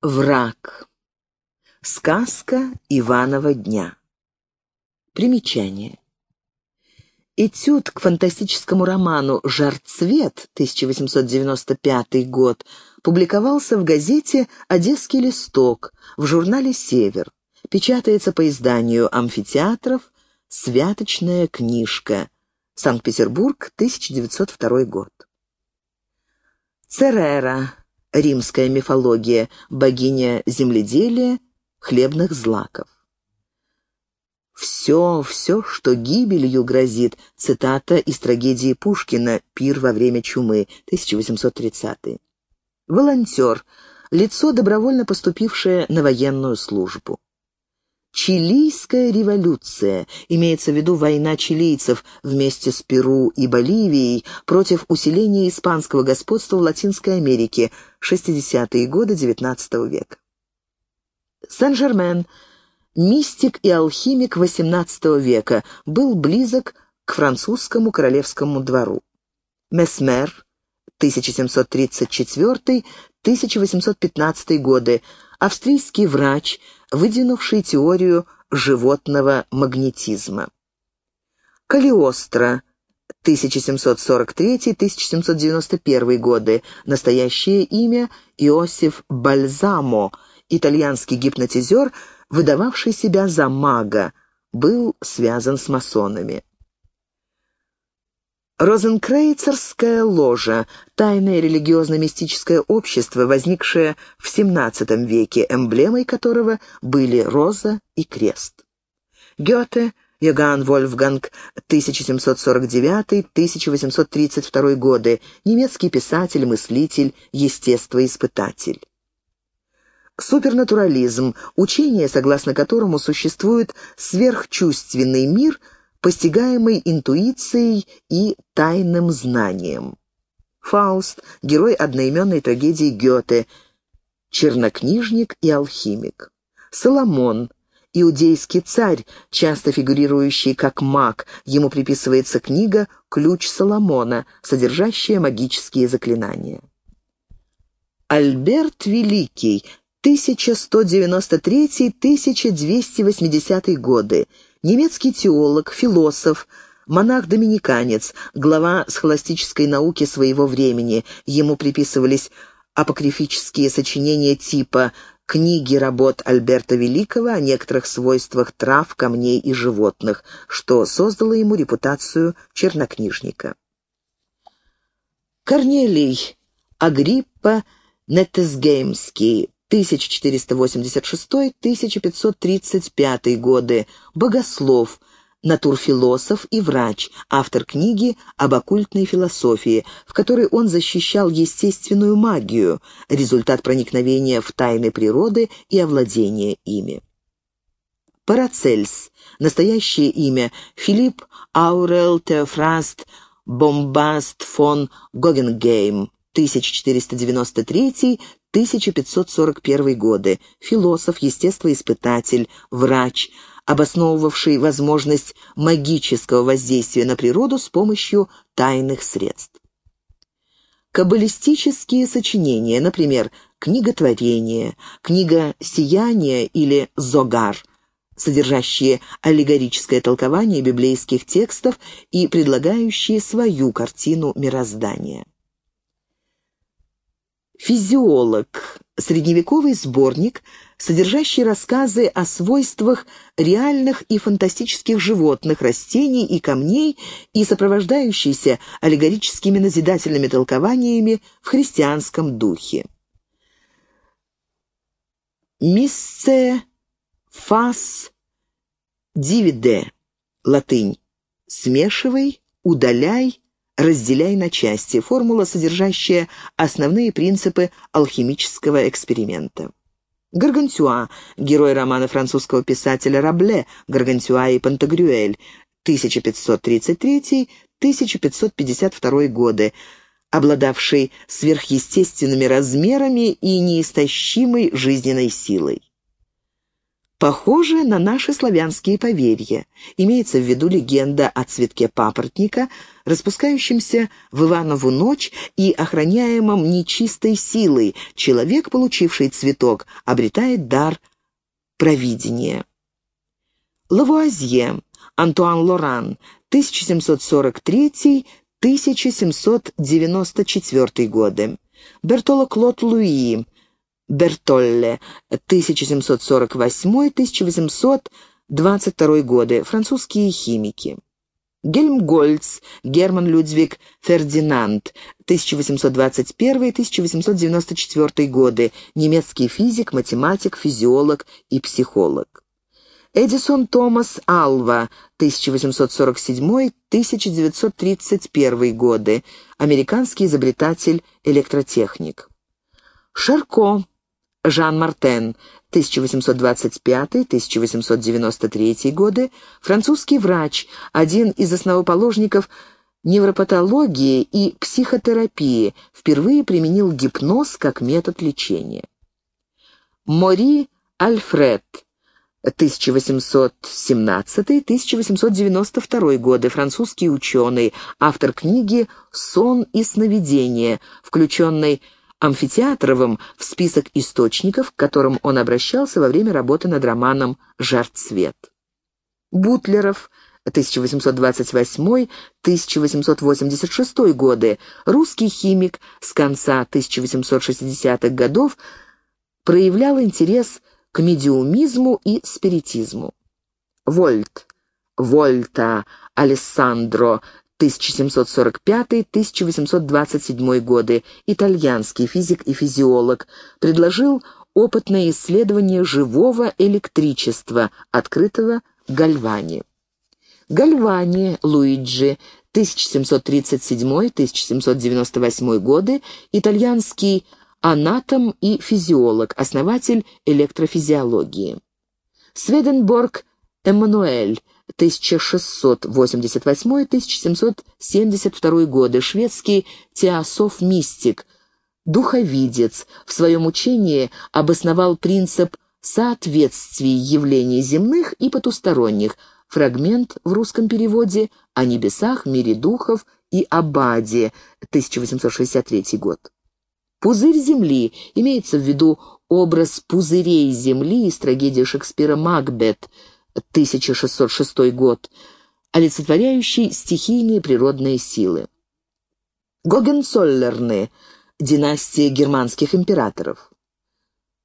Враг. Сказка Иванова дня. Примечание. Этюд к фантастическому роману «Жарцвет» 1895 год публиковался в газете «Одесский листок» в журнале «Север». Печатается по изданию «Амфитеатров. Святочная книжка». Санкт-Петербург, 1902 год. Церера римская мифология, богиня земледелия, хлебных злаков. «Все, все, что гибелью грозит» — цитата из трагедии Пушкина «Пир во время чумы», 1830 Волонтер — лицо, добровольно поступившее на военную службу. Чилийская революция, имеется в виду война чилийцев вместе с Перу и Боливией против усиления испанского господства в Латинской Америке, 60-е годы XIX века. Сен-Жермен, мистик и алхимик XVIII века, был близок к французскому королевскому двору. Месмер, 1734-1815 годы, австрийский врач, выдвинувший теорию животного магнетизма. Калиостро, 1743-1791 годы, настоящее имя Иосиф Бальзамо, итальянский гипнотизер, выдававший себя за мага, был связан с масонами. Розенкрейцерская ложа – тайное религиозно-мистическое общество, возникшее в XVII веке, эмблемой которого были роза и крест. Гёте, Йоганн Вольфганг, 1749-1832 годы, немецкий писатель, мыслитель, естествоиспытатель. Супернатурализм – учение, согласно которому существует сверхчувственный мир – постигаемый интуицией и тайным знанием. Фауст — герой одноименной трагедии Гёте, чернокнижник и алхимик. Соломон — иудейский царь, часто фигурирующий как маг, ему приписывается книга «Ключ Соломона», содержащая магические заклинания. Альберт Великий, 1193-1280 годы, немецкий теолог, философ, монах-доминиканец, глава схоластической науки своего времени. Ему приписывались апокрифические сочинения типа книги работ Альберта Великого о некоторых свойствах трав, камней и животных, что создало ему репутацию чернокнижника. Корнелий Агриппа Нетесгеймский 1486-1535 годы, богослов, натурфилософ и врач, автор книги об оккультной философии, в которой он защищал естественную магию, результат проникновения в тайны природы и овладения ими. Парацельс, настоящее имя Филипп Аурел Теофраст Бомбаст фон Гогенгейм, 1493 1541 годы, философ, естествоиспытатель, врач, обосновывавший возможность магического воздействия на природу с помощью тайных средств. Каббалистические сочинения, например, «Книга творения», «Книга сияния» или «Зогар», содержащие аллегорическое толкование библейских текстов и предлагающие свою картину мироздания. «Физиолог» — средневековый сборник, содержащий рассказы о свойствах реальных и фантастических животных, растений и камней и сопровождающийся аллегорическими назидательными толкованиями в христианском духе. «Миссе фас дивиде» — латынь. «Смешивай, удаляй, разделяй на части, формула, содержащая основные принципы алхимического эксперимента. Гаргантюа, герой романа французского писателя Рабле «Гаргантюа и Пантагрюэль», 1533-1552 годы, обладавший сверхъестественными размерами и неистощимой жизненной силой. Похоже на наши славянские поверья. Имеется в виду легенда о цветке папоротника, распускающемся в Иванову ночь и охраняемом нечистой силой. Человек, получивший цветок, обретает дар провидения. Лавуазье, Антуан Лоран, 1743-1794 годы. Бертоло Клод Луи, Бертолле, 1748-1822 годы, французские химики. Гельмгольц, Герман Людвиг Фердинанд, 1821-1894 годы, немецкий физик, математик, физиолог и психолог. Эдисон Томас Алва, 1847-1931 годы, американский изобретатель, электротехник. Шарко, Жан Мартен, 1825-1893 годы, французский врач, один из основоположников невропатологии и психотерапии, впервые применил гипноз как метод лечения. Мори Альфред, 1817-1892 годы, французский ученый, автор книги «Сон и сновидение», включенной Амфитеатровым в список источников, к которым он обращался во время работы над романом «Жар-цвет». Бутлеров, 1828-1886 годы, русский химик с конца 1860-х годов, проявлял интерес к медиумизму и спиритизму. Вольт, Вольта, Алессандро, 1745-1827 годы, итальянский физик и физиолог, предложил опытное исследование живого электричества, открытого Гальвани. Гальвани Луиджи, 1737-1798 годы, итальянский анатом и физиолог, основатель электрофизиологии. Сведенборг Эммануэль, 1688-1772 годы, шведский теософ-мистик, духовидец, в своем учении обосновал принцип соответствий явлений земных и потусторонних, фрагмент в русском переводе «О небесах, мире духов и Абаде», 1863 год. Пузырь Земли имеется в виду образ пузырей Земли из трагедии Шекспира «Макбет», 1606 год, олицетворяющий стихийные природные силы. Гогенцоллерны, династия германских императоров.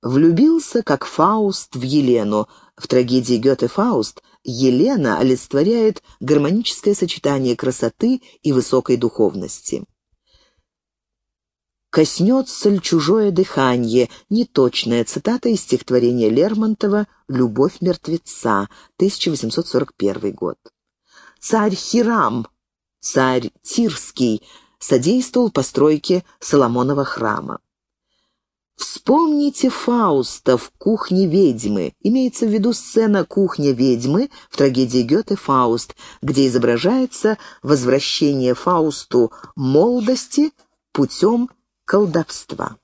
Влюбился, как Фауст, в Елену. В трагедии Гёте «Фауст» Елена олицетворяет гармоническое сочетание красоты и высокой духовности. «Коснется ль чужое дыхание» — неточная цитата из стихотворения Лермонтова «Любовь мертвеца», 1841 год. Царь Хирам, царь Тирский, содействовал постройке Соломонова храма. Вспомните Фауста в «Кухне ведьмы». Имеется в виду сцена «Кухня ведьмы» в трагедии Гёте «Фауст», где изображается возвращение Фаусту молодости путем колдовства.